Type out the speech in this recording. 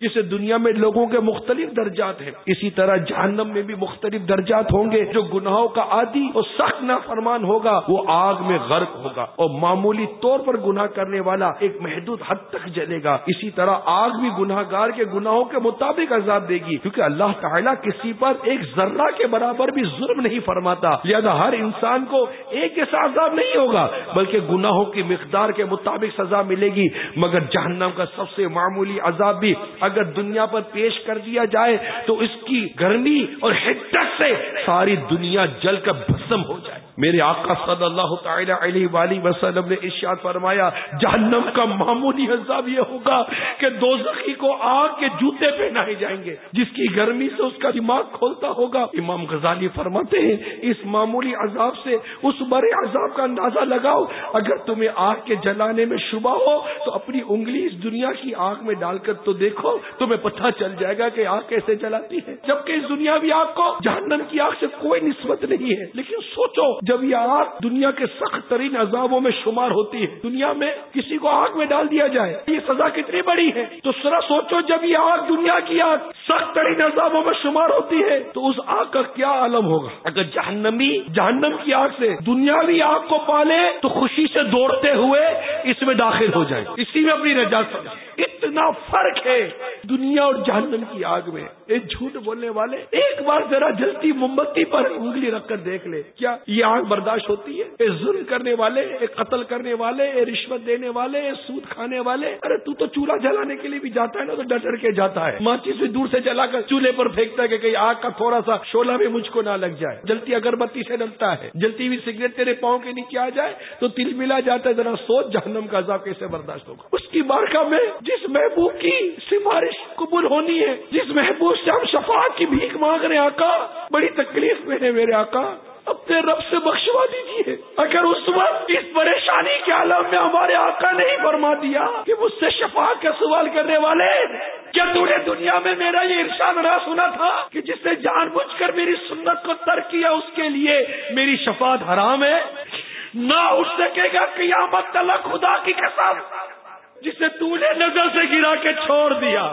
جسے دنیا میں لوگوں کے مختلف درجات ہیں۔ اسی طرح جہنم میں بھی مختلف درجات ہوں گے۔ جو گناہوں کا عادی اور سخت نہ فرمان ہوگا، وہ آگ میں غرق ہوگا۔ اور معمولی طور پر گناہ کرنے والا ایک محدود حد تک جلے گا۔ اسی طرح آگ بھی گناہ گار کے گناہوں کے مطابق عذاب دے گی۔ کیونکہ اللہ تعالیٰ کسی پر ایک ذرہ کے برابر بھی ظلم نہیں فرماتا۔ لہذا ہر انسان کو ایک جیسا عذاب نہیں ہوگا، بلکہ گناہوں کی مقدار کے مطابق سزا ملے گی۔ مگر جہنم کا سب سے معمولی عذاب بھی اگر دنیا پر پیش کر دیا جائے تو اس کی گرمی اور حدت سے ساری دنیا جل کر بھسم ہو جائے۔ میرے آقا صلی اللہ تعالی علیہ وآلہ وسلم نے ارشاد فرمایا، جہنم کا معمولی عذاب یہ ہوگا کہ دو کو آگ کے جوتے پہنائے جائیں گے، جس کی گرمی سے اس کا دماغ کھولتا ہوگا۔ امام غزالی فرماتے ہیں، اس معمولی عذاب سے اس بڑے عذاب کا اندازہ لگاؤ۔ اگر تمہیں آگ کے جلانے میں شبہ ہو، تو اپنی انگلی اس دنیا کی آگ میں ڈال کر تو دیکھو، تمہیں پتہ چل جائے گا کہ آگ کیسے جلاتی ہے۔ جبکہ اس دنیاوی آگ کو جہنم کی آگ سے کوئی نسبت نہیں ہے، لیکن سوچو، جب یہ آگ دنیا کے سخت ترین عذابوں میں شمار ہوتی ہے، دنیا میں کسی کو آگ میں ڈال دیا جائے، یہ سزا کتنی بڑی ہے؟ تو سرا سوچو، جب یہ آگ دنیا کی آگ سخت ترین عذابوں میں شمار ہوتی ہے، تو اس آگ کا کیا عالم ہوگا؟ اگر جہنمی، جہنم کی آگ سے دنیاوی آگ کو پالے، تو خوشی سے دوڑتے ہوئے اس میں داخل ہو جائے۔ اسی میں اپنی نجات اتنا فرق ہے دنیا اور جہنم کی آگ میں۔ ایک جھوٹ بولنے والے ایک بار ذرا جلتی مومبتی پر انگلی رکھ کر دیکھ لے۔ کیا یہ آگ برداشت ہوتی ہے؟ اے ظلم کرنے والے، اے قتل کرنے والے، اے رشوت دینے والے، اے سود کھانے والے۔ ارے تو تو چولہا جلانے کے لیے بھی جاتا ہے نا تو ڈر کے جاتا ہے۔ ماچی سے دور سے جلا کر چولہے پر پھینکتا ہے کہ کہیں آگ کا تھوڑا سا شولہ بھی مجھ کو نہ لگ جائے۔ جلتی اگربتی سے ڈلتا ہے۔ جلتی ہوئی سگریٹ تیرے پاؤں کے نیچے آ جائے تو تل ملا جاتا ہے۔ ذرا سوچ، جہنم کا عذاب کیسے برداشت ہوگا؟ اس کی بارکا میں جس محبوب کی سفارش قبول ہونی ہے، جس محبوب سے ہم شفاعت کی بھیک مانگ رہے آقا، بڑی تکلیف میں ہے میرے آقا، اپنے رب سے بخشوا دیجیے۔ اگر اس وقت اس پریشانی کے عالم میں ہمارے آقا نہیں فرما دیا کہ مجھ سے شفاعت کا سوال کرنے والے کیا نے دنیا میں میرا یہ ارشاد رہا سنا تھا کہ جس نے جان بوجھ کر میری سنت کو ترک کیا، اس کے لیے میری شفاعت حرام ہے؟ نہ اٹھ سکے گا، قیامت تلک خدا کی قسم، جسے تو نے نظر سے گرا کے چھوڑ دیا۔